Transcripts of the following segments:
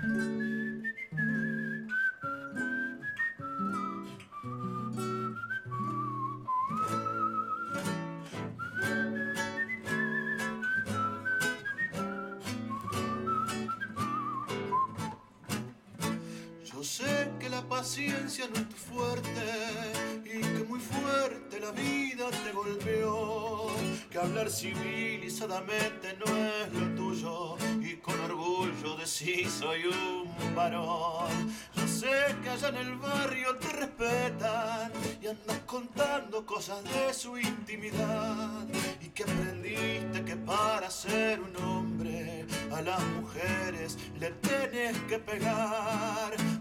Yo sé que la paciencia no es tu fuerte fuerte la vida te golpeó. Que hablar civilizadamente no es lo tuyo y con orgullo decís soy un varón. Yo sé que allá en el barrio te respetan y andas contando cosas de su intimidad y que aprendiste que para ser un hombre a las mujeres le tenés que pegar.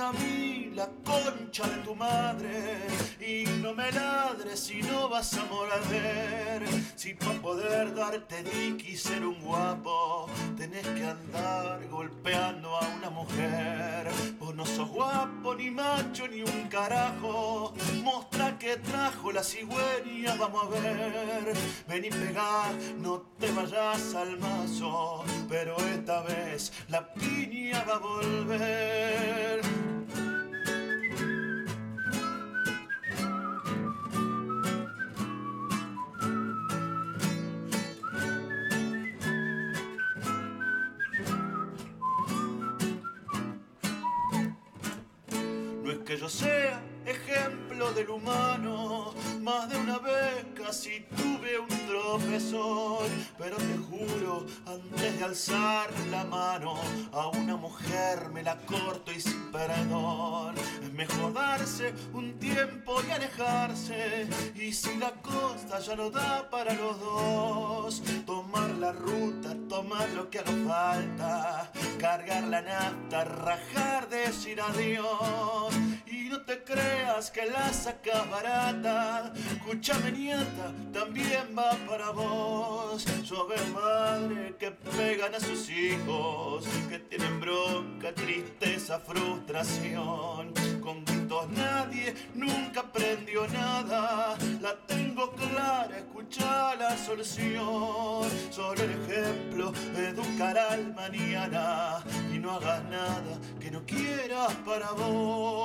A mí la concha de tu madre y no me ladres si no vas a morder. Si para poder darte dick y ser un guapo tenés que andar golpeando a una mujer. Vos no sos guapo ni macho ni un carajo. Mostra que trajo la cigüeña, vamos a ver. Vení, pegá, no te vayas al mazo, pero esta vez la piña va a volver. Que yo sea ejemplo del humano, más de una vez casi tuve un tropezón, pero te juro, antes de alzar la mano a una mujer me la corto y sin perdón. Es mejor darse un tiempo y alejarse, y si la costa ya no da para los dos, tomar la ruta, tomar lo que haga falta, cargar la nafta, rajar, decir adiós, que la sacas barata. Escúchame, nieta, también va para vos. Veo madre que pegan a sus hijos, que tienen bronca, tristeza, frustración. Con gritos nadie nunca aprendió nada. La tengo clara, escucha la solución. Solo el ejemplo educará al mañana y no hagas nada que no quieras para vos.